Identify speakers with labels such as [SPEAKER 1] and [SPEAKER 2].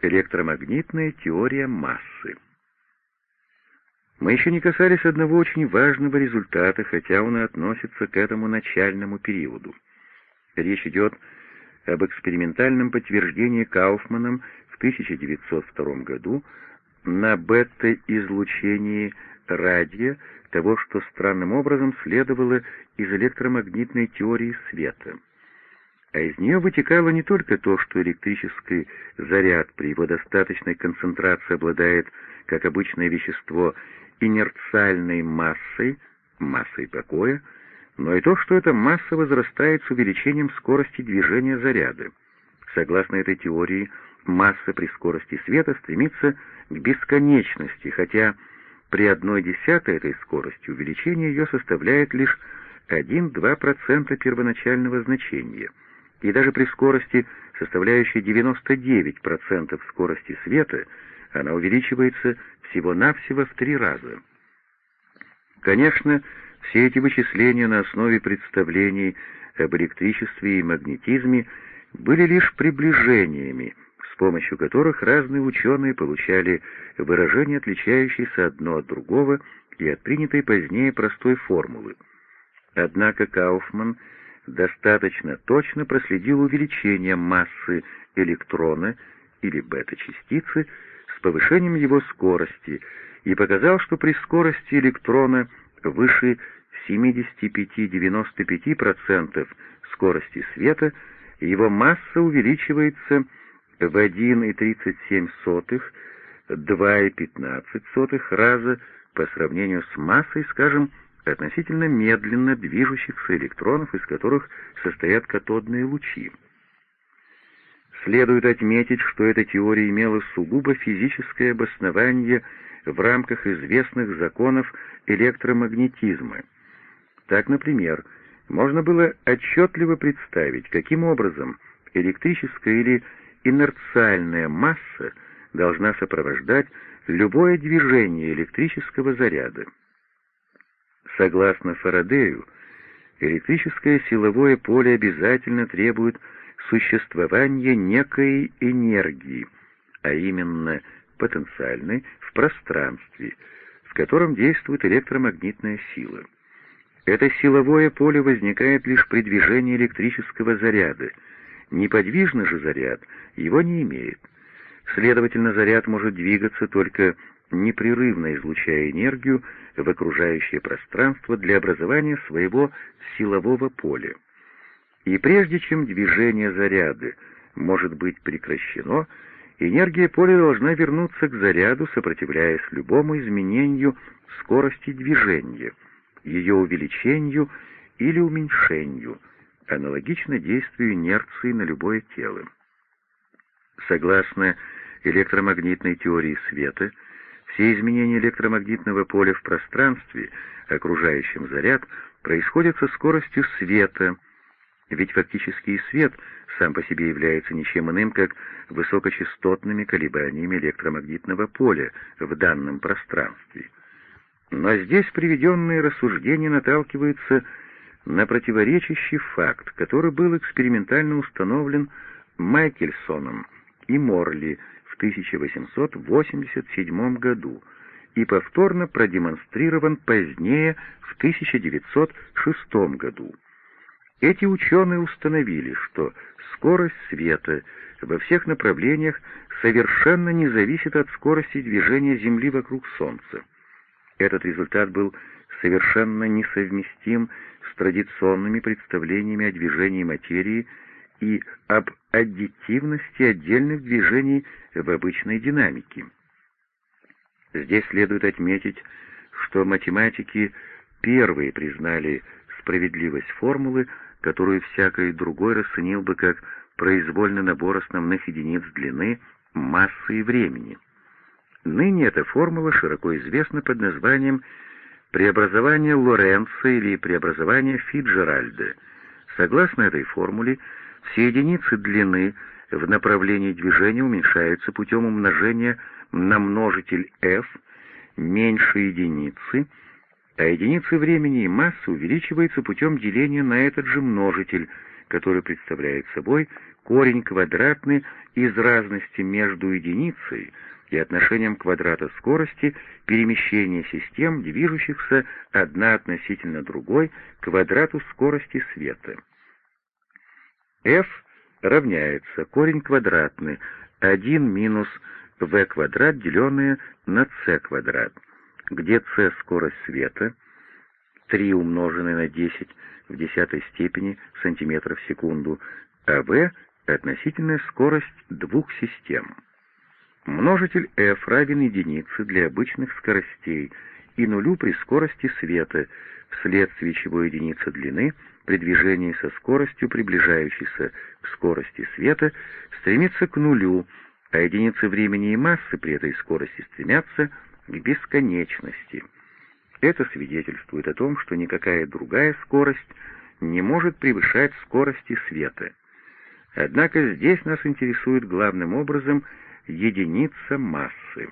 [SPEAKER 1] Электромагнитная теория массы. Мы еще не касались одного очень важного результата, хотя он и относится к этому начальному периоду. Речь идет об экспериментальном подтверждении Кауфманом в 1902 году на бета-излучении радия того, что странным образом следовало из электромагнитной теории света. А из нее вытекало не только то, что электрический заряд при его достаточной концентрации обладает, как обычное вещество, инерциальной массой, массой покоя, но и то, что эта масса возрастает с увеличением скорости движения заряда. Согласно этой теории, масса при скорости света стремится к бесконечности, хотя при одной десятой этой скорости увеличение ее составляет лишь 1-2% первоначального значения, и даже при скорости, составляющей 99% скорости света, она увеличивается всего-навсего в три раза. Конечно, все эти вычисления на основе представлений об электричестве и магнетизме были лишь приближениями, с помощью которых разные ученые получали выражения, отличающиеся одно от другого и от принятой позднее простой формулы. Однако Кауфман достаточно точно проследил увеличение массы электрона или бета-частицы с повышением его скорости и показал, что при скорости электрона выше 75-95% скорости света его масса увеличивается в 1,37-2,15 раза по сравнению с массой, скажем, относительно медленно движущихся электронов, из которых состоят катодные лучи. Следует отметить, что эта теория имела сугубо физическое обоснование в рамках известных законов электромагнетизма. Так, например, можно было отчетливо представить, каким образом электрическая или инерциальная масса должна сопровождать любое движение электрического заряда. Согласно Фарадею, электрическое силовое поле обязательно требует существования некой энергии, а именно потенциальной в пространстве, в котором действует электромагнитная сила. Это силовое поле возникает лишь при движении электрического заряда. Неподвижный же заряд его не имеет. Следовательно, заряд может двигаться только непрерывно излучая энергию в окружающее пространство для образования своего силового поля. И прежде чем движение заряда может быть прекращено, энергия поля должна вернуться к заряду, сопротивляясь любому изменению скорости движения, ее увеличению или уменьшению, аналогично действию инерции на любое тело. Согласно электромагнитной теории света, все изменения электромагнитного поля в пространстве, окружающем заряд, происходят со скоростью света, ведь фактически свет сам по себе является ничем иным, как высокочастотными колебаниями электромагнитного поля в данном пространстве. Но здесь приведенные рассуждения наталкиваются на противоречащий факт, который был экспериментально установлен Майкельсоном и Морли 1887 году и повторно продемонстрирован позднее в 1906 году. Эти ученые установили, что скорость света во всех направлениях совершенно не зависит от скорости движения Земли вокруг Солнца. Этот результат был совершенно несовместим с традиционными представлениями о движении материи и об аддитивности отдельных движений в обычной динамике. Здесь следует отметить, что математики первые признали справедливость формулы, которую всякий другой расценил бы как произвольный набор основных единиц длины, массы и времени. Ныне эта формула широко известна под названием преобразование Лоренца или преобразование Фиджеральда. Согласно этой формуле, все единицы длины в направлении движения уменьшаются путем умножения на множитель f меньше единицы, а единицы времени и массы увеличиваются путем деления на этот же множитель, который представляет собой корень квадратный из разности между единицей и отношением квадрата скорости перемещения систем, движущихся одна относительно другой, квадрату скорости света. F равняется корень квадратный 1 минус v квадрат, деленное на c квадрат, где c скорость света, 3 умноженное на 10 в десятой степени сантиметров в секунду, а v — относительная скорость двух систем. Множитель f равен единице для обычных скоростей и нулю при скорости света, вследствие чего единица длины при движении со скоростью, приближающейся к скорости света, стремится к нулю, а единицы времени и массы при этой скорости стремятся к бесконечности. Это свидетельствует о том, что никакая другая скорость не может превышать скорости света. Однако здесь нас интересует главным образом единица массы.